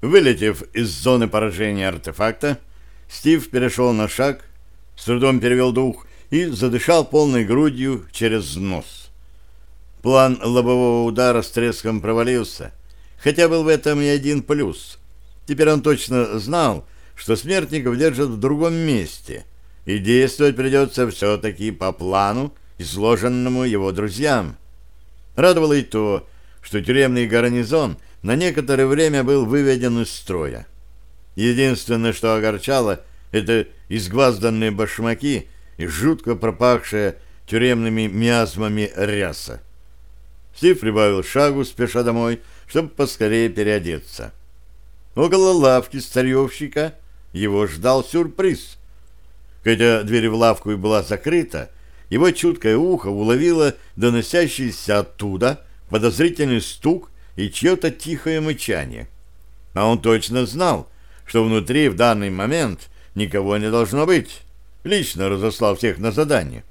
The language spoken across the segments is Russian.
Вылетев из зоны поражения артефакта, Стив перешел на шаг, с трудом перевел дух и задышал полной грудью через нос. План лобового удара с треском провалился, хотя был в этом и один плюс. Теперь он точно знал, что смертников держат в другом месте, и действовать придется все-таки по плану, изложенному его друзьям. Радовало и то, что тюремный гарнизон на некоторое время был выведен из строя. Единственное, что огорчало, это изгвазданные башмаки и жутко пропахшая тюремными миазмами ряса. Стив прибавил шагу, спеша домой, чтобы поскорее переодеться. Около лавки старьевщика его ждал сюрприз. Хотя дверь в лавку и была закрыта, его чуткое ухо уловило доносящийся оттуда подозрительный стук и чье-то тихое мычание. А он точно знал, что внутри в данный момент никого не должно быть. Лично разослал всех на задание.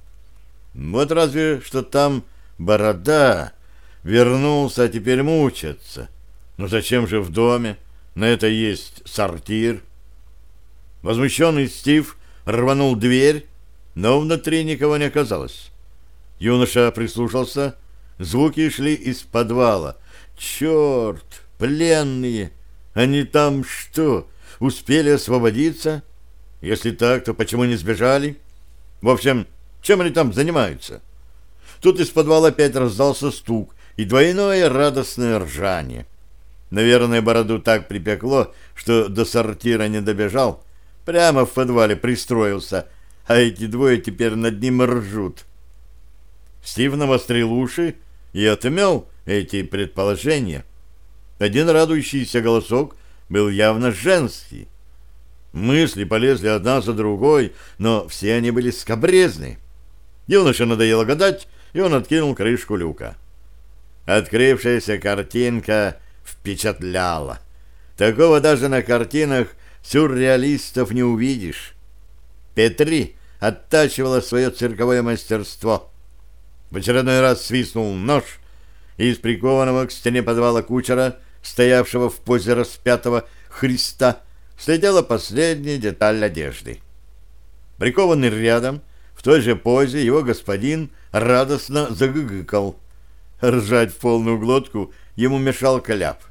Вот разве что там борода вернулся, а теперь мучается. Но зачем же в доме? На это есть сортир. Возмущенный Стив рванул дверь, но внутри никого не оказалось. Юноша прислушался. Звуки шли из подвала. Черт, пленные! Они там что, успели освободиться? Если так, то почему не сбежали? В общем, чем они там занимаются? Тут из подвала опять раздался стук и двойное радостное ржание. Наверное, бороду так припекло, что до сортира не добежал. Прямо в подвале пристроился, а эти двое теперь над ним ржут. Стив навострил уши и отмел эти предположения. Один радующийся голосок был явно женский. Мысли полезли одна за другой, но все они были скобрезны. Юноше надоело гадать, и он откинул крышку люка. Открывшаяся картинка впечатляла. Такого даже на картинах сюрреалистов не увидишь. Петри оттачивала свое цирковое мастерство. В очередной раз свистнул нож, из прикованного к стене подвала кучера, стоявшего в позе распятого Христа, слетела последняя деталь одежды. Прикованный рядом, в той же позе, его господин радостно загыгыкал. Ржать в полную глотку ему мешал кляп.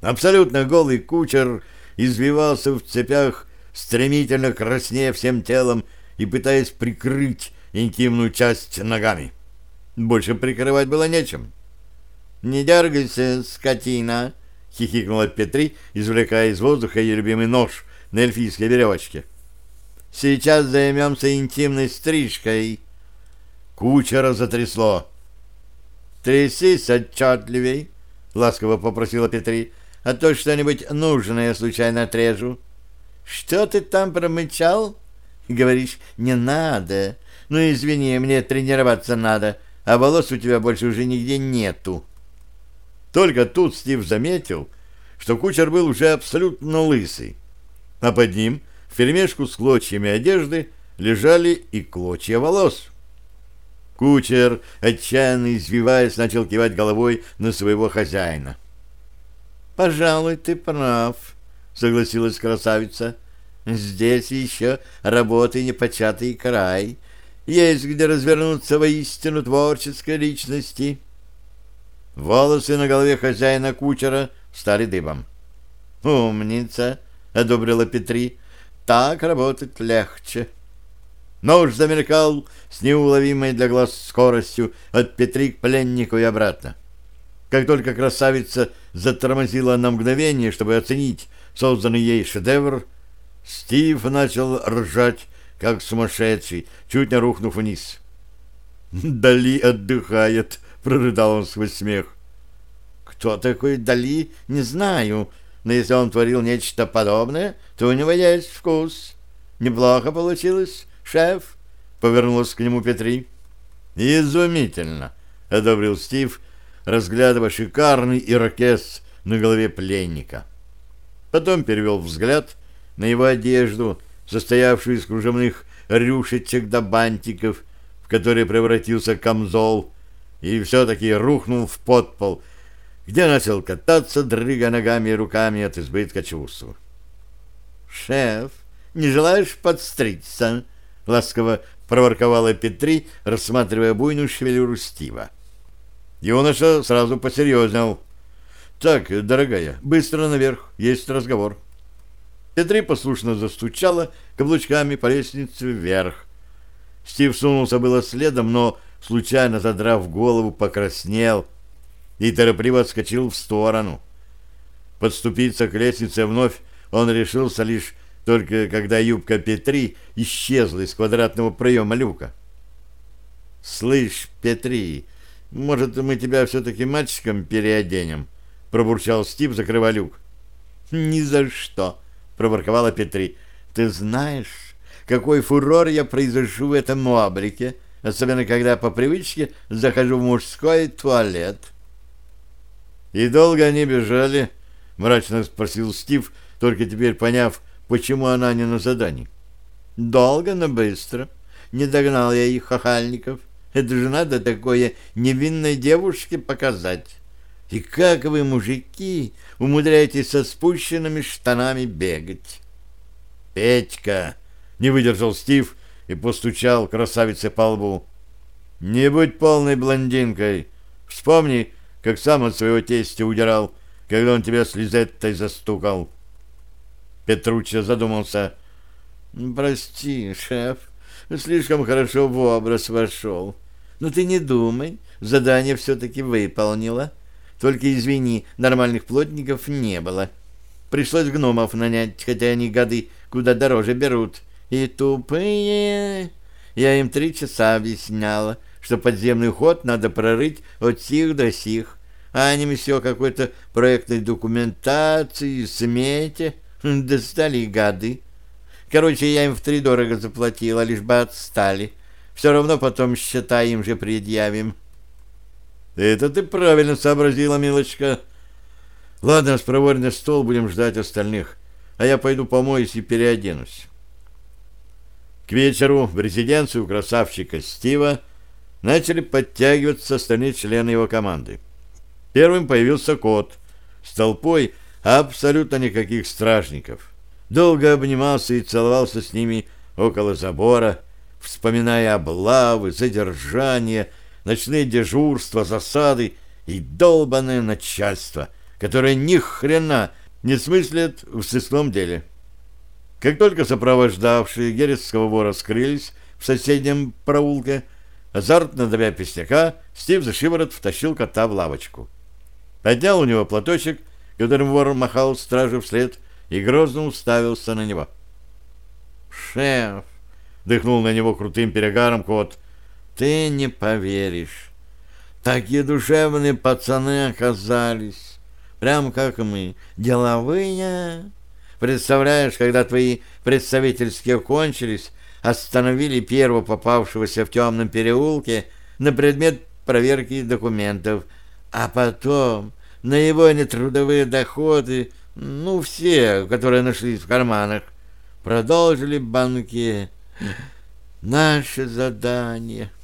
Абсолютно голый кучер извивался в цепях, стремительно краснея всем телом и пытаясь прикрыть интимную часть ногами. Больше прикрывать было нечем. «Не дергайся, скотина!» — хихикнула Петри, извлекая из воздуха ее любимый нож на эльфийской веревочке. «Сейчас займемся интимной стрижкой». Кучера затрясло. «Трясись отчетливей», — ласково попросила Петри, — «а то что-нибудь нужное случайно отрежу». «Что ты там промычал?» «Говоришь, не надо. Ну, извини, мне тренироваться надо, а волос у тебя больше уже нигде нету». Только тут Стив заметил, что кучер был уже абсолютно лысый, а под ним, вперемешку с клочьями одежды, лежали и клочья волос. Кучер, отчаянно извиваясь, начал кивать головой на своего хозяина. «Пожалуй, ты прав», — согласилась красавица. «Здесь еще работы непочатый край. Есть где развернуться воистину творческой личности». Волосы на голове хозяина кучера стали дыбом. «Умница!» — одобрила Петри. «Так работать легче». Нож замелькал с неуловимой для глаз скоростью от Петри к пленнику и обратно. Как только красавица затормозила на мгновение, чтобы оценить созданный ей шедевр, Стив начал ржать, как сумасшедший, чуть не рухнув вниз. «Дали отдыхает», — прорыдал он сквозь смех. «Кто такой Дали, не знаю, но если он творил нечто подобное, то у него есть вкус. Неплохо получилось, шеф», — повернулась к нему Петри. «Изумительно», — одобрил Стив, разглядывая шикарный ирокез на голове пленника. Потом перевел взгляд на его одежду, состоявшую из кружевных рюшечек до бантиков, в которые превратился камзол, и все-таки рухнул в подпол, где начал кататься, дрыга ногами и руками от избытка чувств. «Шеф, не желаешь подстричься?» — ласково проворковала Петри, рассматривая буйную шевелюру Стива. Юноша сразу посерьезнел. «Так, дорогая, быстро наверх, есть разговор». Петри послушно застучала каблучками по лестнице вверх. Стив сунулся было следом, но, случайно задрав голову, покраснел и торопливо отскочил в сторону. Подступиться к лестнице вновь он решился лишь только когда юбка Петри исчезла из квадратного проема люка. «Слышь, Петри, может, мы тебя все-таки мальчиком переоденем?» — пробурчал Стив, закрывая люк. «Ни за что!» — проворковала Петри. «Ты знаешь, какой фурор я произвожу в этом облике, особенно когда по привычке захожу в мужской туалет». «И долго они бежали?» — мрачно спросил Стив, только теперь поняв, почему она не на задании. «Долго, но быстро. Не догнал я их, хахальников. Это же надо такое невинной девушке показать. И как вы, мужики, умудряетесь со спущенными штанами бегать?» «Петька!» — не выдержал Стив и постучал красавице по лбу. «Не будь полной блондинкой. Вспомни, как сам от своего тестя удирал, когда он тебя с Лизеттой застукал». Петруччо задумался. «Прости, шеф, слишком хорошо в образ вошел. Но ты не думай, задание все-таки выполнила. Только, извини, нормальных плотников не было. Пришлось гномов нанять, хотя они, гады, куда дороже берут. И тупые... Я им три часа объясняла, что подземный ход надо прорыть от сих до сих, а они все какой-то проектной документации, смете. Достали гады. Короче, я им втридорого заплатила, лишь бы отстали. Все равно потом счета им же предъявим. Это ты правильно сообразила, милочка. Ладно, с проворный стол будем ждать остальных, а я пойду помоюсь и переоденусь. К вечеру в резиденцию красавчика Стива начали подтягиваться остальные члены его команды. Первым появился кот с толпой абсолютно никаких стражников. Долго обнимался и целовался с ними около забора, вспоминая облавы, задержания, ночные дежурства, засады и долбанное начальство, которое ни хрена не смыслит в сыскном деле. Как только сопровождавшие герецкого вора скрылись в соседнем проулке, азартно давя песняка, Стив за шиворот втащил кота в лавочку. Поднял у него платочек которым вор махал стражу вслед и грозно уставился на него. «Шеф!» — дыхнул на него крутым перегаром кот. «Ты не поверишь. Такие душевные пацаны оказались. Прям как мы, деловые. Представляешь, когда твои представительские кончились, остановили первого попавшегося в темном переулке на предмет проверки документов, а потом на его нетрудовые доходы, ну, все, которые нашлись в карманах, продолжили банки. Наше задание —